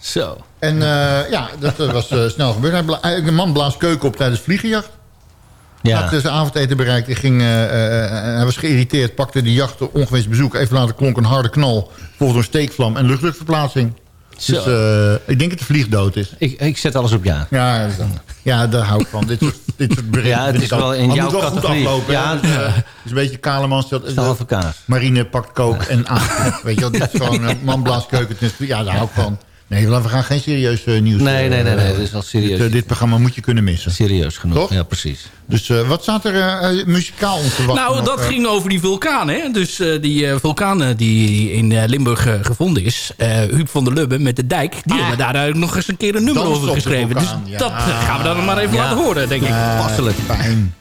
Zo. En eh, ja, dat eh, was eh, snel gebeurd. Hij man blaast keuken op tijdens vliegenjacht. Ja. Had eh, zijn avondeten bereikt. Hij, ging, eh, eh, hij was geïrriteerd, pakte de jacht ongewenst bezoek. Even later klonk een harde knal. Volgens een steekvlam en luchtdrukverplaatsing. Zo. Dus eh, ik denk dat de vlieg dood is. Ik, ik zet alles op ja. Ja, ja daar hou ik van. Dit soort, dit soort berichten. Ja, het is ik wel in jouw moet wel goed categorie. aflopen. Ja, dus, eh, het is een beetje kaleman. stelt- Stel advocaat. Marine pakt kook en aan. Weet je wel, dit is gewoon een man blaast keuken. Ja, daar hou ik van. Nee, we gaan geen serieus eh, nieuws. Nee, nee, nee, eh, nee, dat is wel serieus. Dit, eh, dit programma moet je kunnen missen. Serieus genoeg. Toch? Ja, precies. Dus eh, wat staat er eh, eh, muzikaal om te wachten? Nou, dat eh? ging over die vulkaan. Hè? Dus eh, die eh, vulkaan eh, die in eh, Limburg eh, gevonden is. eh Huub van der Lubbe met de dijk. Die hebben daar eigenlijk nog eens een keer een nummer Dans over geschreven. Dus ja. dat eh, gaan we dan maar even Ja. laten horen, denk ik. Eh, Passelijk. Fijn.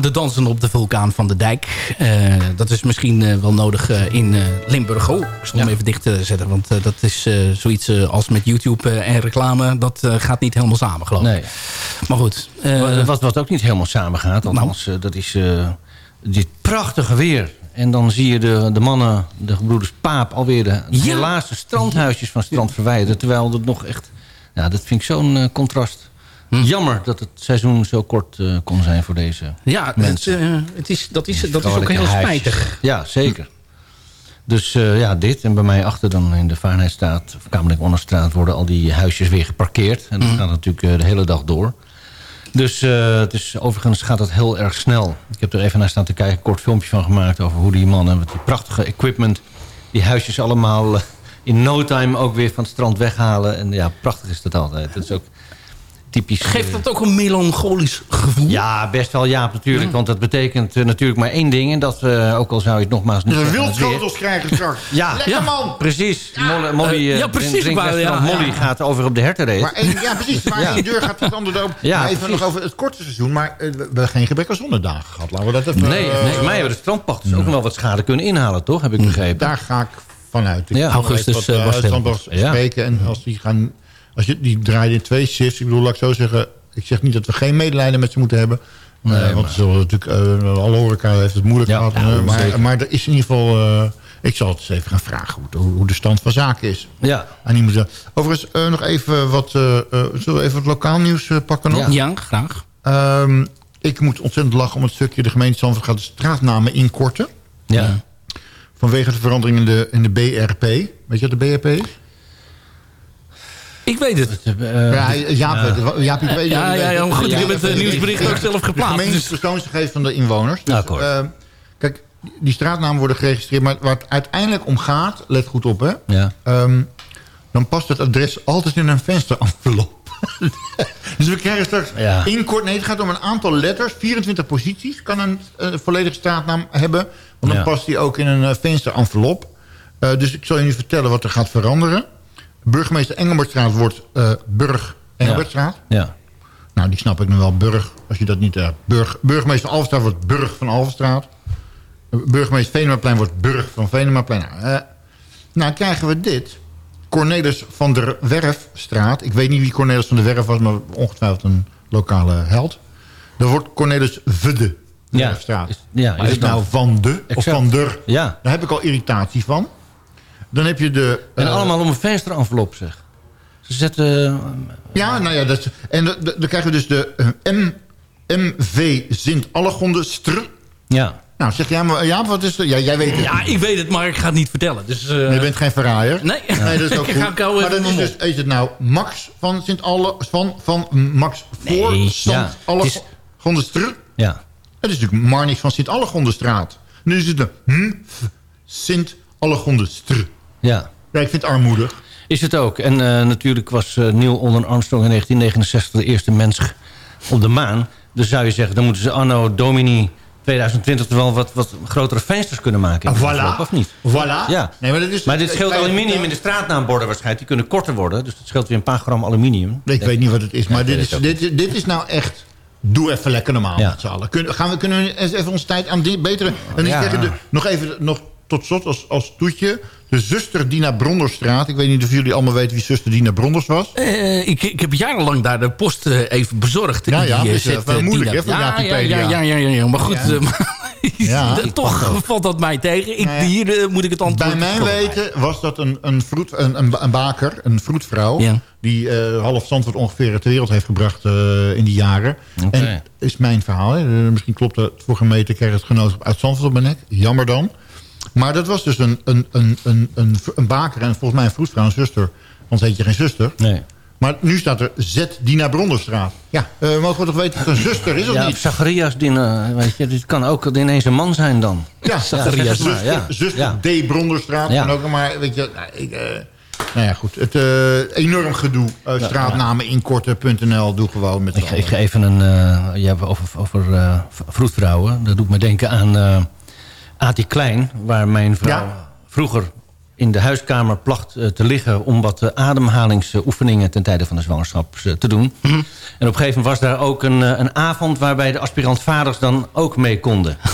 De dansen op de vulkaan van de dijk. Eh, dat is misschien eh, wel nodig eh, in Limburg. Oh, ik zal hem even dicht zetten. Want dat is zoiets als met YouTube en reclame. Dat gaat niet helemaal samen, geloof ik. Nee. Maar goed. wat, wat ook niet helemaal samengaat, althans, eh, dat is dit prachtige weer. En dan zie je de, de mannen, de gebroeders Paap, alweer de, de laatste strandhuisjes van het strand verwijderen. Terwijl het nog echt, ja, dat vind ik zo'n eh, contrast. Jammer dat het seizoen zo kort eh, kon zijn voor deze ja, het, mensen. eh, het is, dat is, dat is ook heel huisjes. spijtig. Ja, zeker. Dus eh, ja, dit. En bij mij achter dan in de Vaarnheidstraat, of Kamerling-Onnerstraat... worden al die huisjes weer geparkeerd. En dat gaat natuurlijk de hele dag door. Dus het is, overigens gaat dat heel erg snel. Ik heb er even naar staan te kijken, een kort filmpje van gemaakt... over hoe die mannen met die prachtige equipment... die huisjes allemaal in no time ook weer van het strand weghalen. En ja, prachtig is dat altijd. Dat is ook typisch... Geeft eh, dat ook een melancholisch gevoel? ja, best wel ja, natuurlijk. Want dat betekent eh, natuurlijk maar één ding. En dat, eh, ook al zou je het nogmaals niet weer- wildschotels krijgen straks. Ja, Lekker ja, man! precies. Molly, Molly, Eh, eh, ja, precies, drink- maar, restaurant ja, Molly ja. gaat over op de hertenreed. Maar één, ja, precies. Maar Ja. één deur gaat het andere open. Ja, maar even precies. nog over het korte seizoen. Maar we hebben geen gebrek aan zonnedagen gehad. Laten we dat even... nee, eh, volgens mij hebben de strandpachters ook nog wel wat schade kunnen inhalen, toch? Heb ik begrepen. Daar ga ik vanuit. Ik Ja. Augustus, wat, was het spreken. En als die gaan... Als je, die draaien in twee shifts. Ik bedoel, laat ik zo zeggen... Ik zeg niet dat we geen medelijden met ze moeten hebben. Eh, want ze zullen natuurlijk... eh alle horeca heeft het moeilijk Ja, gehad. ja, eh, maar, maar er is in ieder geval... eh, ik zal het eens even gaan vragen hoe, hoe de stand van zaken is. Ja, Aan die moeten- Overigens, eh, nog even wat... eh, eh, zullen we even wat lokaal nieuws pakken nog? Ja. Ja, graag. Ehm, ik moet ontzettend lachen om het stukje... de gemeente Zandvoort gaat de straatnamen inkorten. ja. Vanwege de verandering in de, in de BRP. Weet je wat de BRP is? Ik weet het. Eh, ja, Jaap, het. Jaap, ik weet Ja, ja, ja, goed, ik heb het eh, nieuwsbericht ook zelf De geplaatst. gemeente Dus, persoonsgegevens van de inwoners. Dus, Akkoord. eh, kijk, die straatnamen worden geregistreerd. Maar waar het uiteindelijk om gaat, let goed op hè. ja. ehm, dan past het adres altijd in een vensterenvelop. dus we krijgen straks Ja. inkort... Nee, het gaat om een aantal letters. 24 posities kan een eh, volledige straatnaam hebben. Want dan Ja. past die ook in een uh, vensterenvelop. Eh, dus ik zal je nu vertellen wat er gaat veranderen. Burgemeester Engelbertstraat wordt eh Burg Engelbertstraat. ja. Nou, die snap ik nu wel. Burg, als je dat niet... hebt. Burg, burgemeester Alverstraat wordt Burg van Alverstraat. Burgemeester Venemaplein wordt Burg van Venemaplein. Nou, eh, nou krijgen we dit. Cornelis van der Werfstraat. Ik weet niet wie Cornelis van der Werf was, maar ongetwijfeld een lokale held. Dan wordt Cornelis Vudde Ja. Werfstraat. Is- ja, is is het nou van de of van der? Ja. Daar heb ik al irritatie van. Dan heb je de... En eh, allemaal om een vensterenvelop, zeg. Ze zetten... eh, Ja, nou ja, dat, en de- de- dan krijgen we dus de eh, M, MV Sint Allegonde Str. ja. Nou, zeg jij maar, ja, wat is het? Ja, jij weet het. ja, ik weet het, maar ik ga het niet vertellen. Dus, eh, Je bent geen verraaier. Nee, Nee, dat is ook ik goed. ga maar dan is, dus, is het nou Max van Sint Alle, van, van Max voor Nee, Sint ja, het Allegonde Str. Ja. Het is natuurlijk Marnix van Sint Allegonde straat. Nu is het de hm, Sint Allegonde Str. Ja. Ja, ik vind het armoedig. Is het ook. En eh, natuurlijk was eh, Neil Onder Armstrong in 1969 de eerste mens op de maan. Dus zou je zeggen, dan moeten ze anno Domini 2020 er wel wat, wat grotere vensters kunnen maken. de envelop, Of niet? Voilà. Ja. Nee, maar, dat is, Maar dit ik scheelt aluminium in de straatnaamborden waarschijnlijk. Die kunnen korter worden. Dus dat scheelt weer een paar gram aluminium. Ik weet niet wat het is, maar ik dit is, dit, dit is nou echt... Doe even lekker normaal Ja. met z'n allen. Kunnen, gaan we, kunnen we even onze tijd aan die betere... En ik Ja. zeg de, nog even nog tot slot als, als toetje. De zuster Dina Bronderstraat. Ik weet niet of jullie allemaal weten wie zuster Dina Bronders was. eh, ik, ik heb jarenlang daar de post eh, even bezorgd. Ja, ja, Die, eh, dat is, zet, wel moeilijk, hè, voor ja, ja, ja, ja, ja, ja, maar goed. Ja. toch valt dat mij tegen. Ik, Nou ja. Hier moet ik het antwoord Bij mijn weten was dat een, een, vroed, een, een, een baker, een vroedvrouw... Ja. die eh, half Zandvoort ongeveer ter wereld heeft gebracht eh, in die jaren. En is mijn verhaal. Hè. Misschien klopt het. Vorige meter kreeg het genootschap uit Zandvoort op mijn nek. Jammer dan. Maar dat was dus een, een, een, een, een, een baker en volgens mij een vroedvrouw, een zuster. Want heet je geen zuster. Nee. Maar nu staat er Z. Dina Bronderstraat. Ja, eh, mogen we toch weten dat het een zuster is of Ja, niet? Zacharias, eh, weet je, dit kan ook ineens een man zijn dan. Ja, Zacharias. zuster, ja. zuster Ja. D. Bronderstraat. Ja. ook maar, weet je, nou, ik, eh, nou ja, goed. Het eh, enorm gedoe. eh, straatnamen inkorten.nl. Doe gewoon met Ik, ik allen. even een... je hebt over, over vroedvrouwen. Dat doet me denken aan Ati Klein. Waar mijn vrouw Ja. vroeger in de huiskamer placht eh, te liggen... om wat eh, ademhalingsoefeningen ten tijde van de zwangerschap eh, te doen. Mhm. En op een gegeven moment was daar ook een, een avond... waarbij de aspirant-vaders dan ook mee konden.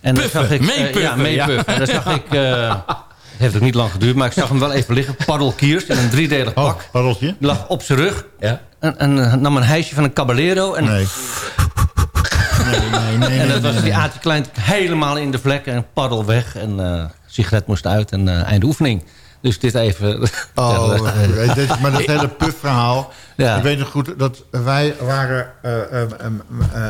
En Puffen, zag ik, meepuffen, ja, meepuffen. ja. En dan zag ik... eh, het heeft ook niet lang geduurd, maar ik zag hem wel even liggen. Paddel Kiers in een driedelig Oh, pak. paddeltje? Die lag op zijn rug. Ja. En, en nam een hijsje van een caballero. En, Nee. Nee, nee, nee. en dat nee, was die nee. Atie Klein helemaal in de vlek. En paddel weg. En eh sigaret moest uit. En eh einde oefening. Dus dit even... Oh, eh, dit, maar dat hele puffverhaal. Ja. Ik weet nog goed dat wij waren... eh, eh, eh, eh,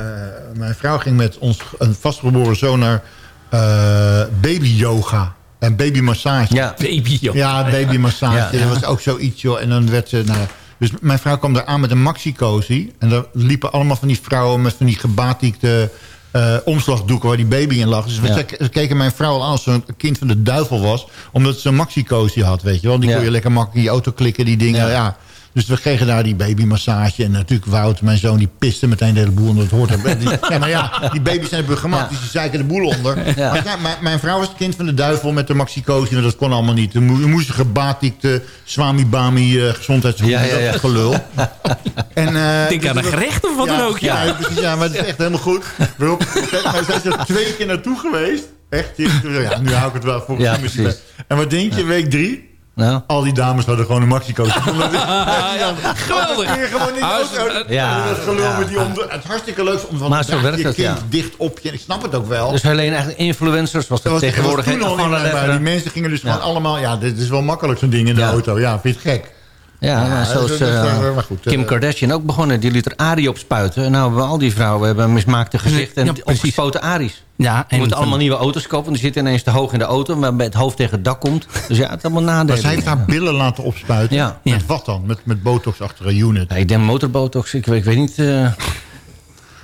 mijn vrouw ging met ons een vastgeboren zoon naar eh, baby-yoga. En babymassage. Ja. Baby, joh. Ja, babymassage. Ja. Dat was ook zoiets, joh. En dan werd ze... Nou, dus mijn vrouw kwam daar aan met een maxi-cozy. En daar liepen allemaal van die vrouwen met van die gebatikte eh, omslagdoeken waar die baby in lag. Dus we Ja. ze- ze keken mijn vrouw al aan als ze een kind van de duivel was. Omdat ze een maxi-cozy had, weet je wel. Die Ja. kon je lekker makkelijk in je auto klikken, die dingen. Ja. Ja. Dus we kregen daar die babymassage. En natuurlijk Wout, mijn zoon, die piste meteen de hele boel onder het hoort. Ja, maar ja, die baby's hebben gemaakt, Ja. dus die zeiken de boel onder. Ja. Maar ja, mijn, vrouw was het kind van de duivel met de maxicosi. maar Dat kon allemaal niet. Dan moe- moest ze gebatikte Swami Bami uh. Ja, ja, ja. Dat gelul. en, eh, Denk dus aan een dat- gerecht of wat ja, dan ook. Ja. Ja, precies, ja, maar het is echt helemaal goed. Waarop, maar zijn er twee keer naartoe geweest. Echt, ja, nu hou ik het wel voor. Ja, precies. bij. En wat denk je, week drie? Nou, Al die dames hadden gewoon een maxicosi. Geweldig. Weer gewoon auto. Ja, En dat gelul ja, met die ja. onder. Het hartstikke leuk om van Maar zo werkt je het, kind ja. dicht op je. Ik snap het ook wel. dus alleen eigenlijk influencers was Dat was, tegenwoordig. was toen al niet. Die mensen gingen dus Ja. gewoon allemaal... Ja, dit is wel makkelijk zo'n ding in de Ja. auto. Ja, vind je het gek? Ja, nou, is, eh, maar goed, Kim eh, Kardashian ook begonnen. Die liet er Arie op spuiten. En nou hebben we al die vrouwen hebben mismaakte gezicht en Ja, opgespoten Aries. Ja, en moet allemaal nieuwe auto's kopen. want Die zitten ineens te hoog in de auto. Maar met het hoofd tegen het dak komt. Dus ja, het allemaal Maar nadelen. zij heeft haar billen laten opspuiten. Ja. Met Ja. wat dan? Met, met botox achter een unit. Ja, ik denk motorbotox. Ik, weet- ik weet niet eh,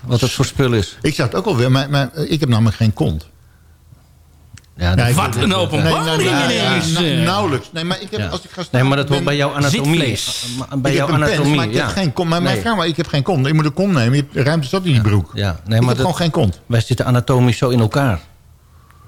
wat dat voor spul is. Ik zou het ook wel weer... Maar, maar ik heb namelijk geen kont. Ja, Ja, Wat een Nee, openbaring nee, nee, na- eh. nauwelijks. Nee, maar ik heb, ja. als ik ga staan... Nee, maar dat hoort bij jouw anatomie. Bij ik jouw anatomie, maar ik ja. heb geen kont. Maar mijn Nee. vrouw, maar ik heb geen kont. Ik moet een kont nemen. Je hebt ruimte zat in die broek. Ja, nee, ik maar heb dat, gewoon geen kont. wij zitten anatomisch zo in elkaar.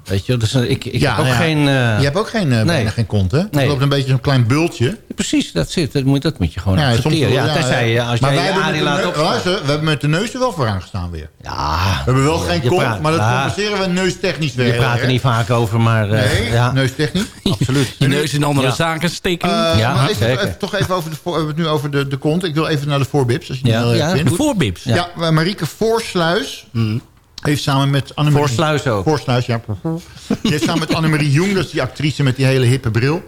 Weet je, dus eh, ik, ik heb ook nou ja. geen... eh, Je hebt ook geen, eh, bijna geen kont, hè? Nee. Er loopt een beetje zo'n klein bultje. Precies, dat zit. Dat moet, dat moet je gewoon Ja, soms accepteren. wel, Ja, tenzij als maar jij wij je hebben Arie met de laat we hebben met de neus er wel vooraan gestaan weer. Ja, We hebben wel geen kont, praat- maar dat ja. compenseren we neustechnisch weer. je praat er niet vaak over, maar... eh, Nee, ja, neustechnisch. absoluut. Je neus in andere Ja. zaken steken. Ja, maar even, toch even over de, voor- we hebben het nu over de, de kont. Ik wil even naar de voorbips, als je Ja, het niet de voorbips. Ja, Marieke Voorsluis heeft samen met Annemarie... Voorsluis ook. Voorsluis, ja. Die heeft samen met Annemarie Jong, dat is die actrice met die hele hippe bril...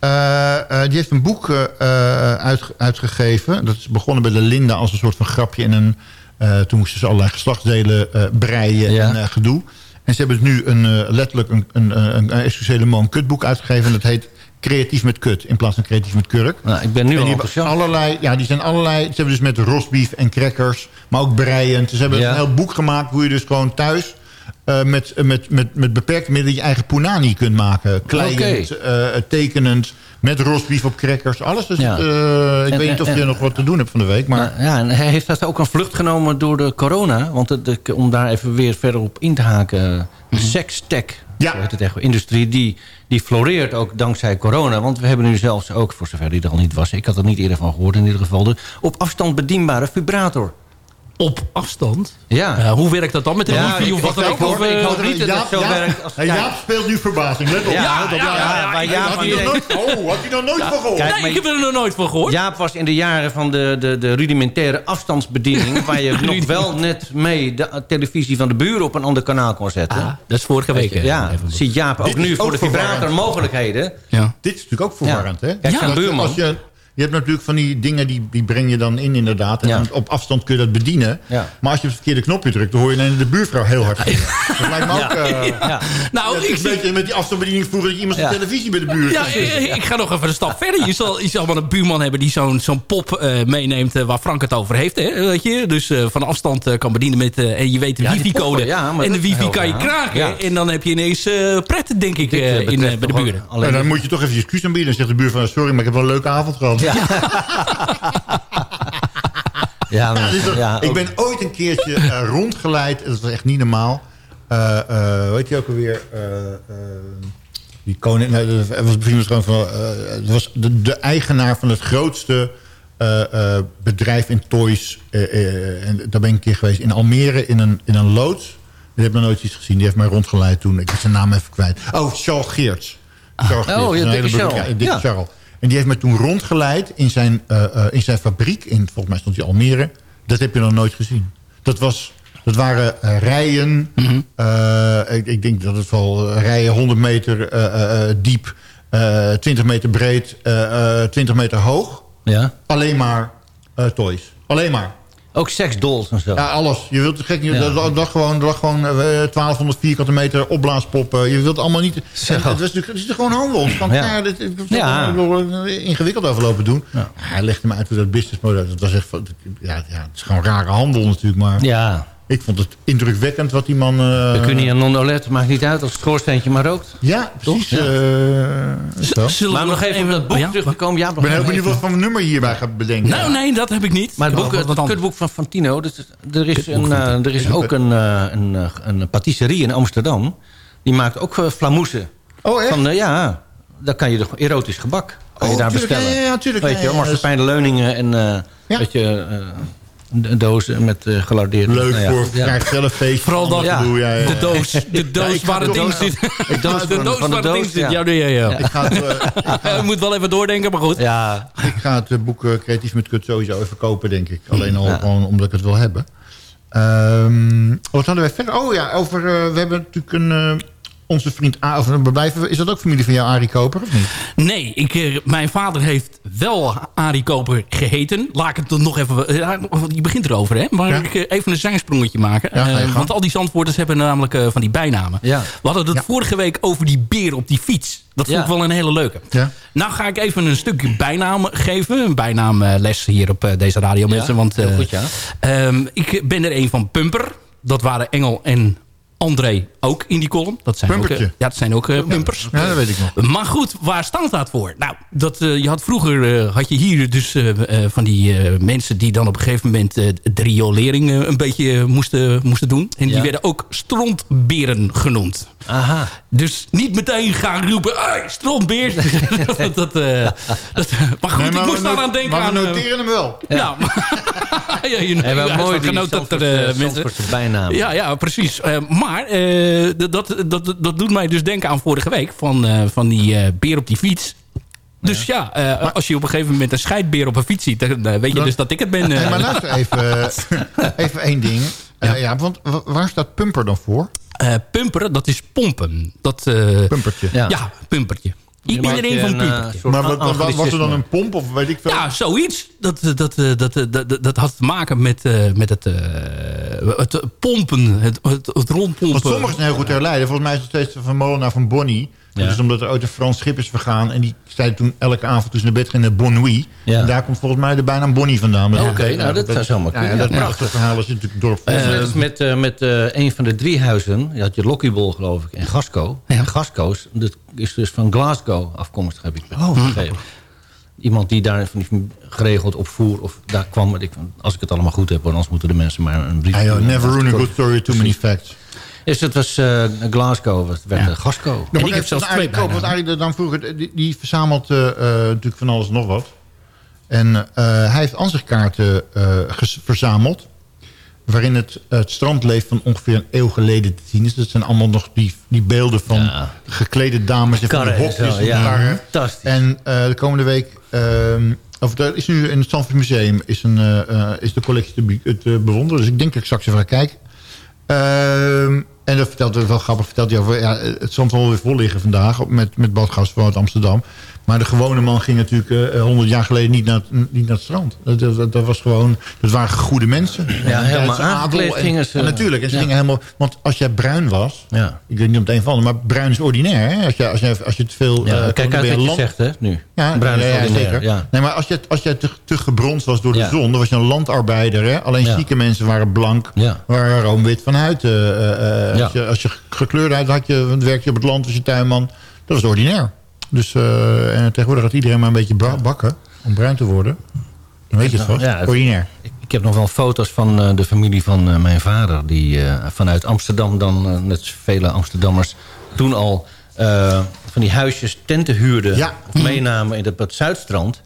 eh, eh, die heeft een boek eh, uitge- uitgegeven. Dat is begonnen bij de Linda als een soort van grapje. En een, toen moesten ze allerlei geslachtsdelen breien Ja. en gedoe. En ze hebben dus nu een, letterlijk een, een, een, een een kutboek uitgegeven. En dat heet Creatief met kut in plaats van Creatief met kurk. Nou, ik ben nu al allerlei, ja, die zijn allerlei. Ze hebben dus met rosbief en crackers, maar ook breiend. Ze hebben Ja. een heel boek gemaakt hoe je dus gewoon thuis eh, met, met, met, met beperkte middelen je eigen punani kunt maken. Kleiend, eh, tekenend, met rosbief op crackers, alles. Dus Ja. eh, ik En- weet niet of en- je nog wat te doen hebt van de week, maar Nou, ja, en hij heeft dat ook een vlucht genomen door de corona. Want de- om daar even weer verder op in te haken. De sekstech, Ja. zo heet het echt, industrie, die, die floreert ook dankzij corona. Want we hebben nu zelfs ook, voor zover die er al niet was... ik had er niet eerder van gehoord in ieder geval... de op afstand bedienbare vibrator. Op afstand. Ja. Eh, hoe werkt dat dan met de Ja, wifi ik- of wat ik- dan ik ook? eh, ik hoop niet dat het Jaap, zo Jaap- werkt als- hey, ja. Jaap speelt nu verbazing. Let op. Ja, let op. ja, ja, maar Jaap had hij die nog nooit, oh, had hij nog nooit van gehoord. Kijk, Nee, maar- ik heb er nog nooit van gehoord. Jaap was in de jaren van de, de, de rudimentaire afstandsbediening... waar je nog wel net mee de televisie van de buren op een ander kanaal kon zetten. Ah, dat is vorige week. ja, even- ziet Jaap ook nu voor de vibrator mogelijkheden. Ja. Dit is natuurlijk ook verwarrend, hè? Kijk, zijn je- buurman. Je, hebt natuurlijk van die dingen, die, die breng je dan in inderdaad. En Ja. dan op afstand kun je dat bedienen. Ja. Maar als je op het verkeerde knopje drukt... dan hoor je alleen de buurvrouw heel hard gillen. Dat lijkt me ook... eh, Ja. Nou, ik een zie... beetje met die afstandsbediening vroeger... dat je iemand zijn televisie bij de buurt... Ja, ik ga nog even een stap verder. Je zal, je zal wel een buurman hebben die zo'n zo'n pop eh, meeneemt eh, waar Frank het over heeft. Hè, weet je? Dus eh, van afstand kan bedienen met... eh, en je weet de wifi-code. en de wifi kan je kraken. Ja. En dan heb je ineens eh pret, denk ik, in, bij de buren. alleen- En dan moet je toch even je excuus aanbieden. En zegt de buurvrouw, sorry, maar ik heb wel een leuke avond gehad. Ja. Ja, maar- Dus dat- ja, ik ben ooit een keertje eh, rondgeleid. Dat was echt niet normaal. Eh eh hoe heet je ook alweer? Eh, eh, Die koning, nou, er was bevriend gewoon van, eh, het was de, de eigenaar van het grootste eh, eh, bedrijf in toys. eh, eh, en daar ben ik een keer geweest in Almere in een, in een loods. Die heb ik nog nooit iets gezien. Die heeft mij rondgeleid toen. Ik ben zijn naam even kwijt. Oh, Charles Geerts. Charles Oh, Geerts, ja, dikke Charles. dikke Ja. Charles. En die heeft mij toen rondgeleid in zijn, eh, eh, in zijn fabriek. In, volgens mij stond hij Almere. Dat heb je nog nooit gezien. Dat, was, dat waren eh, rijen. Mhm. ik, ik denk dat het wel rijen 100 meter diep. eh 20 meter breed. eh, eh, 20 meter hoog. Ja. Alleen maar toys. Alleen maar. Ook seksdolls en zo. Ja, alles. Je wilt het gek niet. Ja. Dat, dat, dat gewoon, dat gewoon eh, 1200 vierkante meter opblaaspoppen. Je wilt allemaal niet. Zo. En Het, het is toch gewoon handel. Het kan Ja. ja. dit, Ja. ingewikkeld overlopen doen. Hij legde me uit hoe dat businessmodel. Dat was echt. van- Ja, ja, het is gewoon rare handel natuurlijk. Maar Ja. Ik vond het indrukwekkend wat die man. eh, We kunnen hier een non-OLED, maakt niet uit als het schoorsteentje maar rookt. Ja, precies. Ja. eh, zo. Zullen Maar we nog even op dat boek ja? teruggekomen. Ja, Ik ben heel benieuwd wat voor nummer hierbij gaat bedenken. Nou, nee, dat heb ik niet. Maar het, boek, het kutboek van Fantino, dus er is, een, eh, er is ook een, eh, een, een patisserie in Amsterdam. Die maakt ook uh, flamoesen. Oh, echt? Van, ja, daar kan je de erotisch gebak kan je Oh, daar tuurlijk, bestellen. ja, ja, tuurlijk, Weet ja, je, ja, marsepein leuningen en eh Ja. weet je, eh, dozen met eh gelardeerde... Leuk nou ja, voor ja. vrijgezellenfeest. Vooral dat- Ja. Doe, ja. De doos, de doos waar het ding zit. Doos De van- doos van de waar het ding doos, zit. ja. Ja, ja, ja. Ik ga het, eh, moet wel even doordenken, maar goed. Ja, Ik ga het eh, boek eh, Creatief met Kut sowieso even kopen, denk ik. Alleen al Ja. gewoon omdat ik het wil hebben. Ehm, wat hadden wij verder? Oh ja, over, we hebben natuurlijk een... onze vriend A, blijven, is dat ook familie van jou, Arie Koper, of niet? Nee, ik, eh, mijn vader heeft wel Arie Koper geheten. Laat ik het dan nog even... die begint erover, hè? Maar Ja. ik eh, even een zijsprongetje maken. Ja, je Eh, want al die zandwoorders hebben namelijk van die bijnamen. Ja. We hadden het vorige week over die beer op die fiets. Dat vond ik wel een hele leuke. Ja. Nou ga ik even een stukje bijnaam geven. Een bijnaamles hier op deze radio, mensen. Want, eh, goed, ehm, ik ben er een van Pumper. Dat waren Engel en André ook in die column. Dat zijn ook, eh, ja, dat zijn ook eh, pumpers. Ja, dat weet ik nog. Maar goed, waar staat dat voor? Nou, dat, eh, je had vroeger eh, had je hier dus eh, eh, van die eh, mensen die dan op een gegeven moment eh, de riolering een beetje moesten, moesten doen. En die werden ook strontberen genoemd. Aha. Dus niet meteen gaan roepen, hey, strontbeer. dat, dat, eh, dat, maar goed, Nee, ik moest daaraan denken maar aan... we eh, noteren hem wel. ja, ja, je, En wel ja, mooi die dat er, mensen... Bijnaam. Ja, ja, precies. Eh, maar eh, dat, dat, dat, dat doet mij dus denken aan vorige week. Van, eh, van die eh, beer op die fiets. Dus ja, eh, als je op een gegeven moment een scheidbeer op een fiets ziet... dan weet je Dan- dus dat ik het ben. Hey, maar luister even, even één ding. Eh, ja. want wa- waar staat Pumper dan voor? Eh, pumperen, dat is pompen. Dat, eh, Pumpertje. Ja. ja. pumpertje. Ik ben er een van eh, pumpertje. Maar wat, wat- was er dan een pomp of weet ik veel? Ja, zoiets. Dat, dat, dat, dat, dat, dat, dat had te maken met, eh, met het, eh, het pompen, het, het, het rondpompen. Want sommigen zijn heel goed te herleiden. Volgens mij is het steeds van Molenaar van Bonnie. Ja. Dus omdat er ooit een Frans schip is vergaan. En die zei toen elke avond toen ze naar bed ging naar Bon Nuit. Ja. En daar komt volgens mij de bijnaam Bonnie vandaan. Oké, nou, dat zou zomaar Ja, ja, kunnen, dat ja. prachtige verhaal is natuurlijk dorp. Net als met, eh, met eh, een van de drie huizen. Je had je Lockiebol, geloof ik, en Gasco. En Gasco's, dat is dus van Glasgow afkomstig, heb ik begrepen. Iemand die daar van die geregeld opvoer, of daar kwam. Ik, van, als ik het allemaal goed heb, anders moeten de mensen maar een brief Ja, joh, sturen. never ruin a good story, too many facts. Dus het was eh, Glasgow, het werd Ja. ik heb zelfs twee Want bijnamen. Arie dan vroeger, die, die verzamelt eh, eh, natuurlijk van alles en nog wat. En hij heeft ansichtkaarten verzameld. Waarin het, het strandleven van ongeveer een eeuw geleden te zien is. Dat zijn allemaal nog die, die beelden van Ja. geklede dames en van en hokjes zo, ja. Fantastisch. En de komende week... ehm, of er is nu in het Zandvoort Museum is, een, is de collectie te, be- te bewonderen. Dus ik denk dat ik straks even ga kijken. Ehm, en dat vertelt wel grappig. Vertelt hij over, ja, het stond wel weer vol liggen vandaag met, met badgasten vanuit Amsterdam. Maar de gewone man ging natuurlijk eh, honderd jaar geleden niet naar, het- niet naar het strand. Dat, dat, dat was gewoon, dat waren goede mensen. Ja, helemaal aangekleed en- gingen ze. en natuurlijk, en ze Ja. gingen helemaal... Want als jij bruin was, Ja. ik weet niet om het een van, maar bruin is ordinair. Hè? Als, je, als, je, als je te veel... Ja, eh, kijk uit wat je land- zegt, hè, nu. ja, Bruin is ordinair, zeker. ja. Nee, maar als je, als je te, te was door de zon... dan was je een landarbeider. Hè? Alleen zieke mensen waren blank, Ja. waren roomwit van huid. eh, eh, eh, Ja. als, je, als je gekleurd huid had, je, werkte je op het land, was je tuinman. Dat was ordinair. Dus eh, en tegenwoordig gaat iedereen maar een beetje bakken om bruin te worden. Dan weet je het vast. Ja, het- ordinair. Ik, ik heb nog wel foto's van eh, de familie van eh, mijn vader... die vanuit Amsterdam dan, net vele Amsterdammers... toen al van die huisjes tenten huurden... Ja. of meenamen in het Bad Zuidstrand...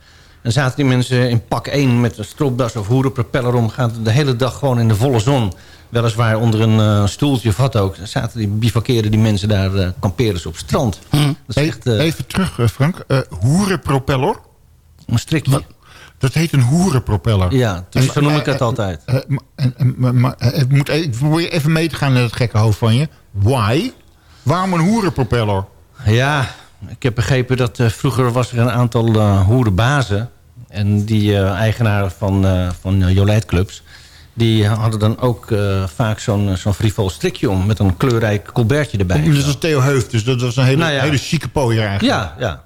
En zaten die mensen in pak 1 met een stropdas of hoerenpropeller om... gaan de hele dag gewoon in de volle zon... weliswaar onder een eh, stoeltje of wat ook... zaten die bivakkeerden die mensen daar eh kamperen ze op het strand. Dat is echt eh, even terug, Frank. Hoerenpropeller? een strikje. Dat heet een hoerenpropeller. Ja, dus En- zo noem ik het altijd. ik moet je even mee te gaan in het gekke hoofd van je. Why? Waarom een hoerenpropeller? Ja, ik heb begrepen dat eh, vroeger was er een aantal eh hoerenbazen... en die eh, eigenaren van, van Jolijtclubs... die hadden dan ook vaak zo'n zo'n frivol strikje om... met een kleurrijk colbertje erbij. Dat was Theo Heuft, dus dat was een hele, Nou ja. hele chique pooier eigenlijk. Ja, ja.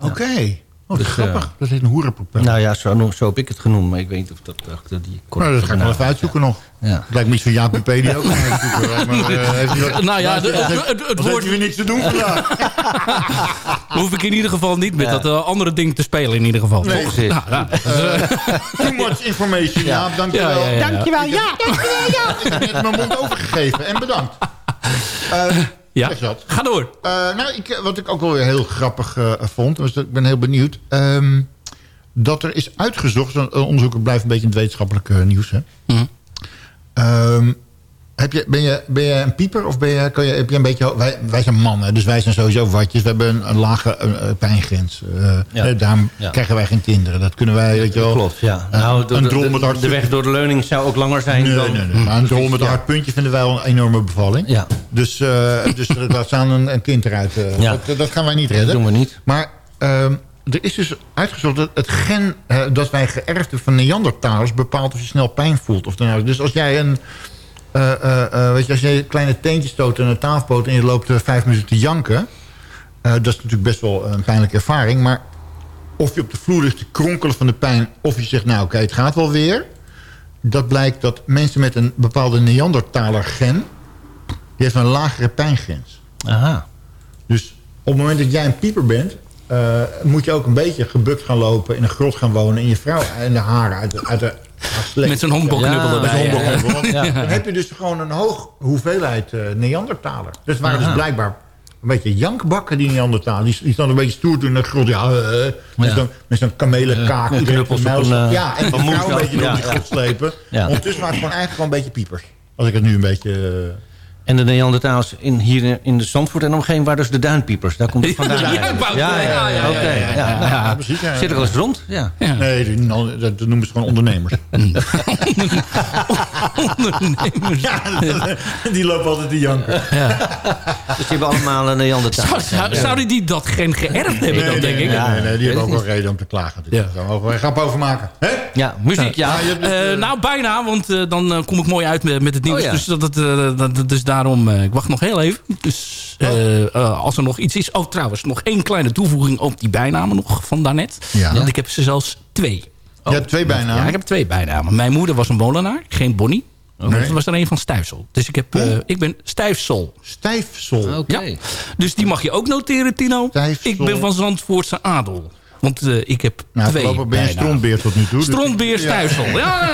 Oké. Oh, Dus, grappig. dat heet een hoerenpropeller. Nou ja, zo, zo heb ik het genoemd. Maar ik weet niet of dat achter die... Nou, dat ga ik wel even uitzoeken nog. Ja. Het lijkt me iets van Jaap P. die ook nog. Maar, eh, Nou ja, de- het- het- woord- weer niks te doen vandaag? Hoef ik in ieder geval niet met Ja. dat eh, andere ding te spelen in ieder geval. Nee. Nou, ja. Too much information, Jaap. Dankjewel. Dankjewel, ja. Dankjewel, ja. Ik heb net mijn mond overgegeven. En bedankt. Eh, Ja? zeg dat. Ga door. Eh, nou, ik, wat ik ook wel weer heel grappig eh, vond, was dat ik ben heel benieuwd. ehm, dat er is uitgezocht, een onderzoek blijft een beetje in het wetenschappelijke nieuws. Hè? Mhm. Ehm, heb je, ben, je, ben je een pieper of ben je, kan je, heb je een beetje... Wij, wij zijn mannen, dus wij zijn sowieso watjes. We hebben een, een lage eh, eh, pijngrens. Eh, Ja. eh, daarom Ja. krijgen wij geen kinderen. Dat kunnen wij, weet je wel... Klopt, ja. Nou, de, een drol met de, hart- de weg door de leuning zou ook langer zijn Nee, dan... nee, nee. Maar een drol met een hard puntje vinden wij al een enorme bevalling. Ja. Dus, eh dus laat staan een, een kind eruit. Ja. dat, dat gaan wij niet Dat redden. doen we niet. Maar ehm, er is dus uitgezocht dat het gen dat wij geërfd hebben van Neandertalers... bepaalt of je snel pijn voelt. Of dan nou. Dus als jij een... eh, eh, eh, weet je, als jij kleine teentjes stoot aan een tafelpoot... en je loopt vijf minuten te janken... dat is natuurlijk best wel een pijnlijke ervaring. Maar of je op de vloer ligt te kronkelen van de pijn... of je zegt, nou oké, het gaat wel weer... dat blijkt dat mensen met een bepaalde Neandertaler gen... die heeft een lagere pijngrens. Aha. Dus op het moment dat jij een pieper bent... moet je ook een beetje gebukt gaan lopen... in een grot gaan wonen... en je vrouw en de haren uit de, uit de Met zo'n Met erbij. Dan heb je dus gewoon een hoog hoeveelheid eh Neandertaler. Dus waren dus blijkbaar een beetje jankbakken, die Neandertaler. Die, die staan een beetje stoer doen in de grot. Ja, eh, eh, met zo'n met zo'n kamelenkaak. Knuppels op een, Ja, en de vrouw een beetje door die grot slepen. Ondertussen waren het gewoon eigenlijk gewoon een beetje piepers. Als ik het nu een beetje... En de Neandertalers in, hier in de Zandvoort en omgeving... waren dus de duinpiepers. Daar komt het vandaan. Ja, ja, ja, ja, ja, oké. ja, ja, Ja, nou, ja, precies. ja. Zit er wel eens rond? Ja. Nee, die- nou, dat dat noemen ze gewoon ondernemers. ja, die lopen altijd te janken. Dus die hebben allemaal een Neandertalers. Zou, zou, zouden die dat geen geërfd hebben dan, denk nee, ik? Nee, nee, die hebben ook wel reden om te klagen. Daar gaan we grap over maken. Hè? Ja, muziek, ja. Eh, nou, bijna, want eh, dan eh, kom ik mooi uit met, met het nieuws. Oh, ja. dus, dat, het, dat, dat- dus daarom, eh, ik wacht nog heel even. Dus eh, eh, als er nog iets is... Oh, trouwens, nog één kleine toevoeging op die bijnamen nog van daarnet. Ja. Want ik heb ze zelfs twee. je hebt twee bijna. Ja, ik heb twee bijnamen. Mijn moeder was een molenaar, geen Bonnie. Nee. Dat was er een van Stijfsel. Dus ik, heb, eh, ik ben Stijfsel. Stijfsel. Oké. Ja. Dus die mag je ook noteren, Tino. Stijfsel. Ik ben van Zandvoortse adel. Want eh, ik heb Nou, twee voorlopig ben je strontbeer tot nu toe. dus- Strontbeer. Ja, ja,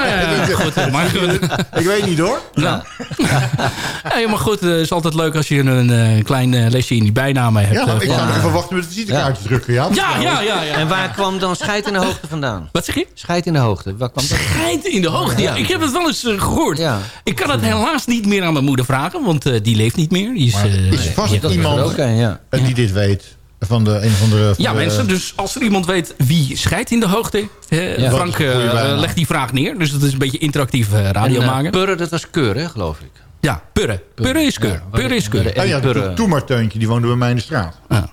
ja, ja. Goed, eh, maar goed. Ik weet niet hoor. Nou. Ja, maar goed, het is altijd leuk als je een eh, klein eh, lesje in die bijnamen hebt. Ja, eh, ik nog even wachten met het visitekaartje drukken. Ja, ja, ja, ja, ja. En waar kwam dan scheid in de hoogte vandaan? Wat zeg je? Scheid in de hoogte. Waar kwam dat? Schijnt in de hoogte. Ja, ik heb het wel eens eh, gehoord. Ja. Ik kan het helaas niet meer aan mijn moeder vragen, want eh, die leeft niet meer. Die is, eh, is vast ja. Dat is iemand ook een, ja. eh, die dit weet? Van de een of andere... van Ja, de- mensen, dus als er iemand weet wie scheidt in de hoogte... eh, Ja. Frank eh, bijnaam. legt die vraag neer. Dus dat is een beetje interactief eh, radio En, eh, maken. Purren, dat was keur, hè, geloof ik. Ja, purren. Purren is keur. Ja, Purren is keur. Oh ja, Purre. doe, maar Teuntje, die woonde bij mij in de straat. Ja.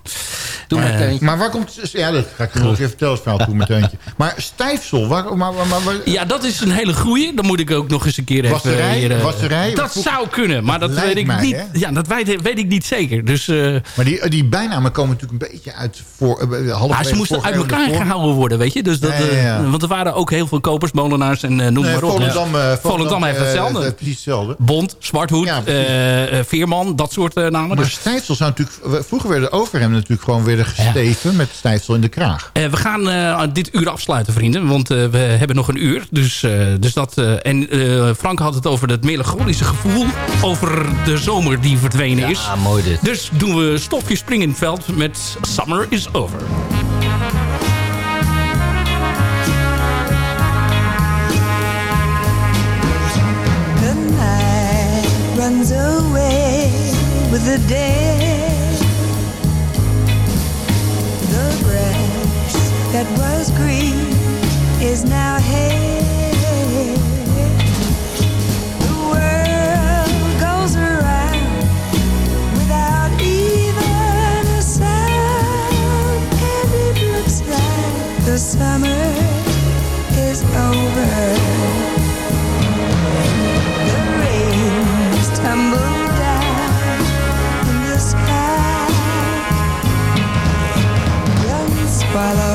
Doe maar Eh, een Maar waar komt... Ja, dat ga ik je nog even vertellen, het verhaal, Doe maar Teuntje. Maar Stijfsel, waar... Maar, maar, maar, waar- Ja, dat is een hele goeie. Dan moet ik ook nog eens een keer even... Wasserij? hier, eh, Wasserij? Dat zou kunnen, maar dat weet ik mij, niet. hè? Ja, dat weet, weet ik niet zeker. Dus eh, maar die, die bijnamen komen natuurlijk een beetje uit... Voor, uh, half ah, ze moesten uit elkaar gehouden worden, weet je. Dus dat, Ja, ja, ja. eh, want er waren ook heel veel kopers, molenaars en eh, noem Nee, maar op. Volendam, eh, Volendam heeft eh, hetzelfde. eh, precies hetzelfde. Bond, Zwarthoed, Ja, eh, eh, Veerman, dat soort eh, namen. Maar Dus, zou natuurlijk... Vroeger werden overhemden natuurlijk gewoon eerder gesteven met stijfsel in de kraag. Eh, we gaan eh, dit uur afsluiten, vrienden. Want eh, we hebben nog een uur. Dus, eh, dus dat, eh, en eh, Frank had het over dat melancholische gevoel... over de zomer die verdwenen is. Ja, mooi dit. Dus doen we stofje spring in het veld met Summer is Over. The day. The grass that was green is now hay. The world goes around without even a sound, and it looks like the summer is over. follow.